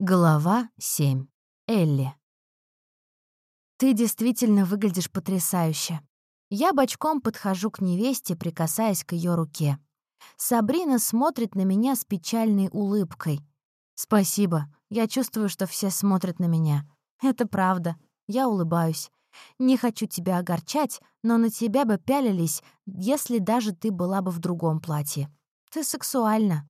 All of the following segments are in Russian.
Глава 7. Элли. «Ты действительно выглядишь потрясающе». Я бочком подхожу к невесте, прикасаясь к ее руке. Сабрина смотрит на меня с печальной улыбкой. «Спасибо. Я чувствую, что все смотрят на меня. Это правда. Я улыбаюсь. Не хочу тебя огорчать, но на тебя бы пялились, если даже ты была бы в другом платье. Ты сексуальна.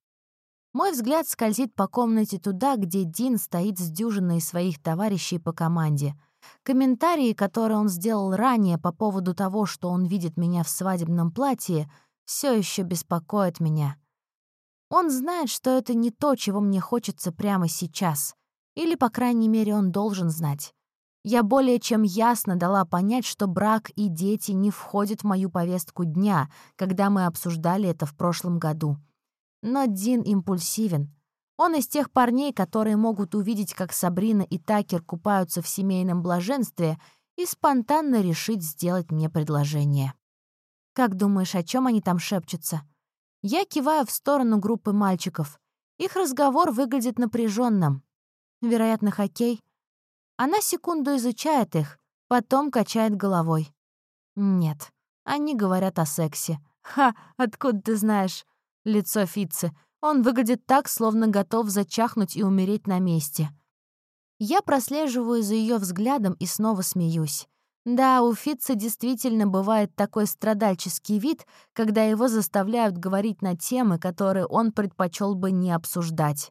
Мой взгляд скользит по комнате туда, где Дин стоит с дюжиной своих товарищей по команде. Комментарии, которые он сделал ранее по поводу того, что он видит меня в свадебном платье, все еще беспокоят меня. Он знает, что это не то, чего мне хочется прямо сейчас. Или, по крайней мере, он должен знать. Я более чем ясно дала понять, что брак и дети не входят в мою повестку дня, когда мы обсуждали это в прошлом году. Но Дин импульсивен. Он из тех парней, которые могут увидеть, как Сабрина и Такер купаются в семейном блаженстве и спонтанно решить сделать мне предложение. «Как думаешь, о чем они там шепчутся?» Я киваю в сторону группы мальчиков. Их разговор выглядит напряженным. Вероятно, хоккей. Она секунду изучает их, потом качает головой. Нет, они говорят о сексе. Ха, откуда ты знаешь? Лицо Фитцы. Он выглядит так, словно готов зачахнуть и умереть на месте. Я прослеживаю за ее взглядом и снова смеюсь. Да, у Фитца действительно бывает такой страдальческий вид, когда его заставляют говорить на темы, которые он предпочел бы не обсуждать.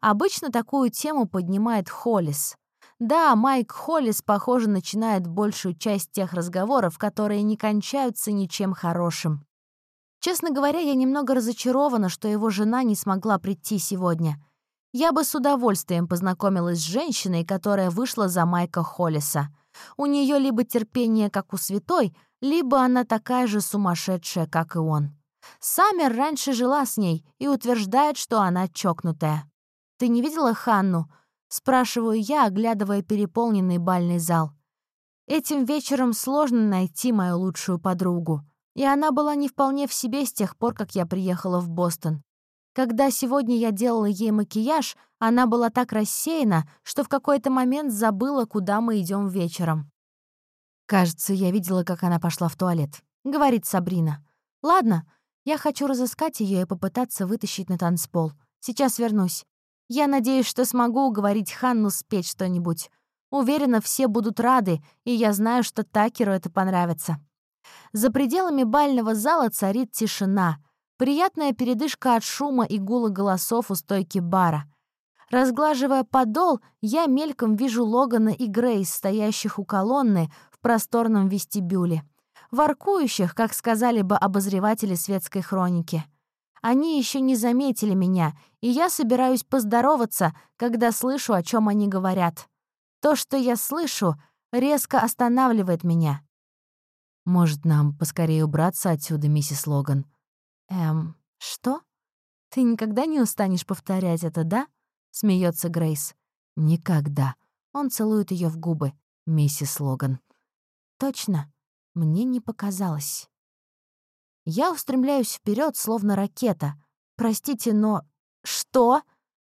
Обычно такую тему поднимает Холлис. Да, Майк Холлис, похоже, начинает большую часть тех разговоров, которые не кончаются ничем хорошим. Честно говоря, я немного разочарована, что его жена не смогла прийти сегодня. Я бы с удовольствием познакомилась с женщиной, которая вышла за Майка Холлиса. У нее либо терпение, как у святой, либо она такая же сумасшедшая, как и он. Саммер раньше жила с ней и утверждает, что она чокнутая. «Ты не видела Ханну?» — спрашиваю я, оглядывая переполненный бальный зал. Этим вечером сложно найти мою лучшую подругу. И она была не вполне в себе с тех пор, как я приехала в Бостон. Когда сегодня я делала ей макияж, она была так рассеяна, что в какой-то момент забыла, куда мы идем вечером. «Кажется, я видела, как она пошла в туалет», — говорит Сабрина. «Ладно, я хочу разыскать ее и попытаться вытащить на танцпол. Сейчас вернусь. Я надеюсь, что смогу уговорить Ханну спеть что-нибудь. Уверена, все будут рады, и я знаю, что Такеру это понравится». За пределами бального зала царит тишина, приятная передышка от шума и гула голосов у стойки бара. Разглаживая подол, я мельком вижу Логана и Грейс, стоящих у колонны в просторном вестибюле. Воркующих, как сказали бы обозреватели светской хроники. Они еще не заметили меня, и я собираюсь поздороваться, когда слышу, о чем они говорят. То, что я слышу, резко останавливает меня. «Может, нам поскорее убраться отсюда, миссис Логан?» «Эм, что? Ты никогда не устанешь повторять это, да?» — смеется Грейс. «Никогда». Он целует ее в губы, миссис Логан. «Точно. Мне не показалось». Я устремляюсь вперед, словно ракета. Простите, но... Что?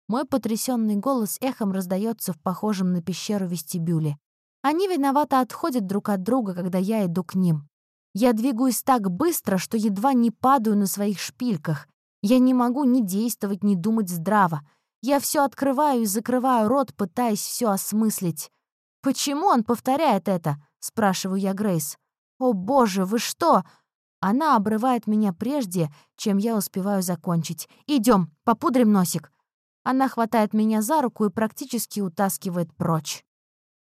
Мой потрясенный голос эхом раздается в похожем на пещеру вестибюле. Они виновато отходят друг от друга, когда я иду к ним. Я двигаюсь так быстро, что едва не падаю на своих шпильках. Я не могу ни действовать, ни думать здраво. Я все открываю и закрываю рот, пытаясь все осмыслить. «Почему он повторяет это?» — спрашиваю я Грейс. «О, боже, вы что?» Она обрывает меня прежде, чем я успеваю закончить. Идем, попудрим носик. Она хватает меня за руку и практически утаскивает прочь.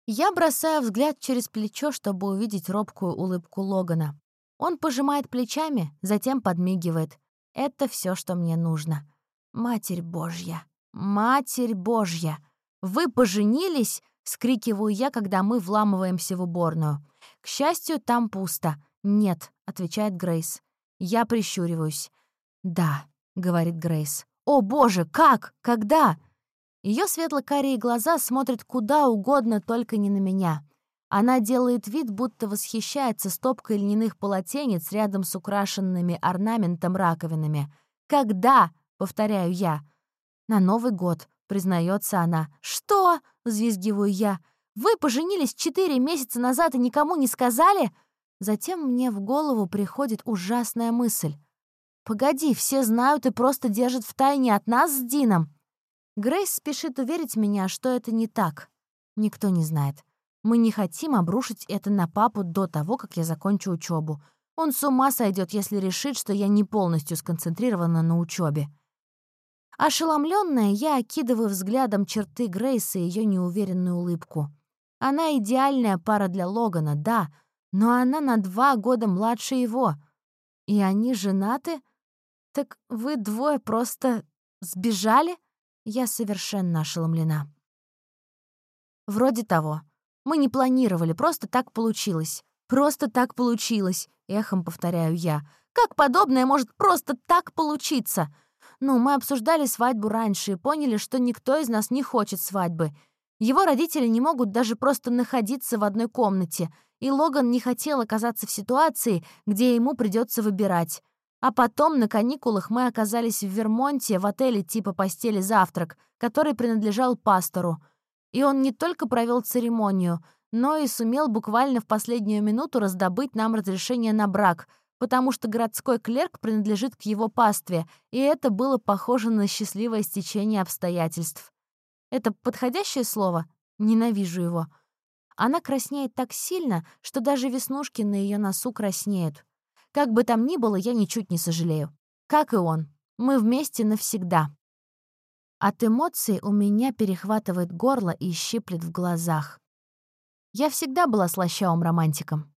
Я бросаю взгляд через плечо, чтобы увидеть робкую улыбку Логана. Он пожимает плечами, затем подмигивает. Это все, что мне нужно. Матерь Божья! Матерь Божья! Вы поженились? Скрикиваю я, когда мы вламываемся в уборную. К счастью, там пусто. Нет, отвечает Грейс. Я прищуриваюсь. Да, говорит Грейс. О боже, как? Когда? Ее светло-карие глаза смотрят куда угодно, только не на меня. Она делает вид, будто восхищается стопкой льняных полотенец рядом с украшенными орнаментом раковинами. «Когда?» — повторяю я. «На Новый год», — признается она. «Что?» — взвизгиваю я. «Вы поженились четыре месяца назад и никому не сказали?» Затем мне в голову приходит ужасная мысль. «Погоди, все знают и просто держат в тайне от нас с Дином». Грейс спешит уверить меня, что это не так. Никто не знает. Мы не хотим обрушить это на папу до того, как я закончу учебу. Он с ума сойдет, если решит, что я не полностью сконцентрирована на учебе. Ошеломленная, я окидываю взглядом черты Грейс и ее неуверенную улыбку. Она идеальная пара для Логана, да, но она на два года младше его. И они женаты? Так вы двое просто сбежали? Я совершенно ошеломлена. Вроде того. Мы не планировали, просто так получилось. Просто так получилось, эхом повторяю я. Как подобное может просто так получиться? Ну, мы обсуждали свадьбу раньше и поняли, что никто из нас не хочет свадьбы. Его родители не могут даже просто находиться в одной комнате, и Логан не хотел оказаться в ситуации, где ему придется выбирать. А потом на каникулах мы оказались в Вермонте в отеле типа «Постели завтрак», который принадлежал пастору. И он не только провел церемонию, но и сумел буквально в последнюю минуту раздобыть нам разрешение на брак — потому что городской клерк принадлежит к его пастве, и это было похоже на счастливое стечение обстоятельств. Это подходящее слово? Ненавижу его. Она краснеет так сильно, что даже веснушки на ее носу краснеют. Как бы там ни было, я ничуть не сожалею. Как и он. Мы вместе навсегда. От эмоций у меня перехватывает горло и щиплет в глазах. Я всегда была слащавым романтиком.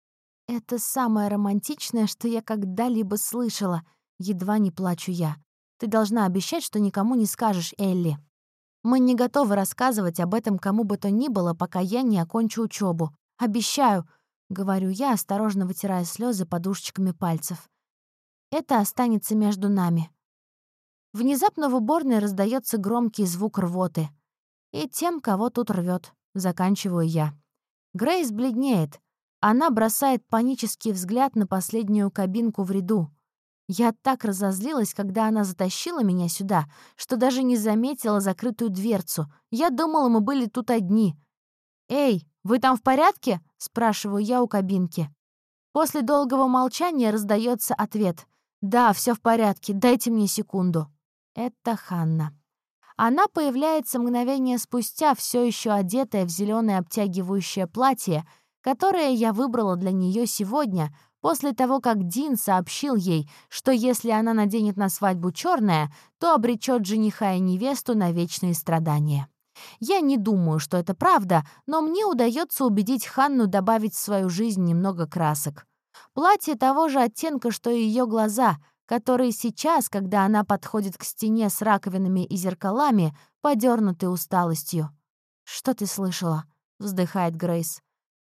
«Это самое романтичное, что я когда-либо слышала», — едва не плачу я. «Ты должна обещать, что никому не скажешь, Элли». «Мы не готовы рассказывать об этом кому бы то ни было, пока я не окончу учебу. Обещаю», — говорю я, осторожно вытирая слезы подушечками пальцев. «Это останется между нами». Внезапно в уборной раздается громкий звук рвоты. И тем, кого тут рвет, заканчиваю я. Грейс бледнеет — она бросает панический взгляд на последнюю кабинку в ряду. Я так разозлилась, когда она затащила меня сюда, что даже не заметила закрытую дверцу. Я думала, мы были тут одни. «Эй, вы там в порядке?» — спрашиваю я у кабинки. После долгого молчания раздается ответ. «Да, все в порядке, дайте мне секунду». Это Ханна. Она появляется мгновение спустя, все еще одетая в зеленое обтягивающее платье — которое я выбрала для нее сегодня, после того, как Дин сообщил ей, что если она наденет на свадьбу черное, то обречет жениха и невесту на вечные страдания. Я не думаю, что это правда, но мне удается убедить Ханну добавить в свою жизнь немного красок. Платье того же оттенка, что и ее глаза, которые сейчас, когда она подходит к стене с раковинами и зеркалами, подернуты усталостью. «Что ты слышала?» — вздыхает Грейс.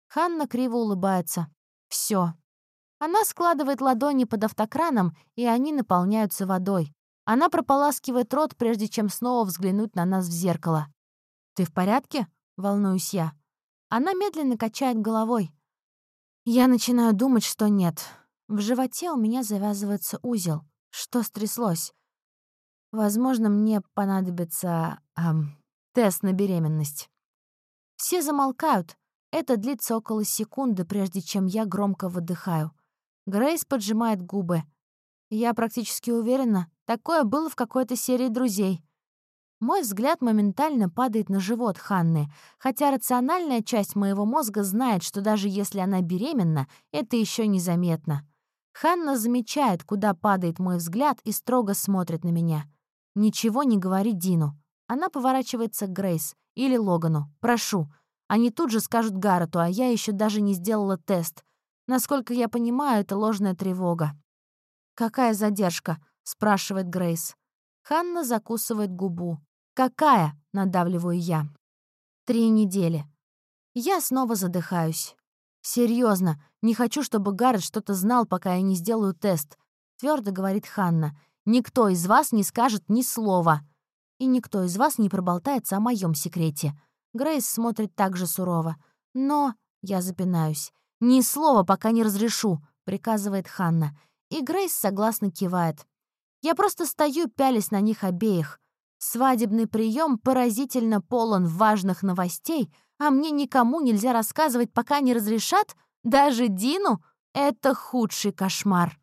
Ханна криво улыбается. Все. Она складывает ладони под автокраном, и они наполняются водой. Она прополаскивает рот, прежде чем снова взглянуть на нас в зеркало. «Ты в порядке?» — волнуюсь я. Она медленно качает головой. Я начинаю думать, что нет. В животе у меня завязывается узел. Что стряслось? Возможно, мне понадобится эм, тест на беременность. Все замолкают, это длится около секунды, прежде чем я громко выдыхаю. Грейс поджимает губы. Я практически уверена, такое было в какой-то серии «Друзей». Мой взгляд моментально падает на живот Ханны, хотя рациональная часть моего мозга знает, что даже если она беременна, это еще незаметно. Ханна замечает, куда падает мой взгляд и строго смотрит на меня. Ничего не говори Дину. Она поворачивается к Грейс или Логану. «Прошу, они тут же скажут Гаррету, а я еще даже не сделала тест. Насколько я понимаю, это ложная тревога. «Какая задержка?» — спрашивает Грейс. Ханна закусывает губу. «Какая?» — надавливаю я. «Три недели». Я снова задыхаюсь. Серьезно, не хочу, чтобы Гаррет что-то знал, пока я не сделаю тест», — твердо говорит Ханна. «Никто из вас не скажет ни слова. И никто из вас не проболтается о моем секрете. Грейс смотрит так же сурово. «Но...» — я запинаюсь. «Ни слова, пока не разрешу», — приказывает Ханна. И Грейс согласно кивает. Я просто стою, пялись на них обеих. Свадебный прием поразительно полон важных новостей, а мне никому нельзя рассказывать, пока не разрешат? Даже Дину? Это худший кошмар.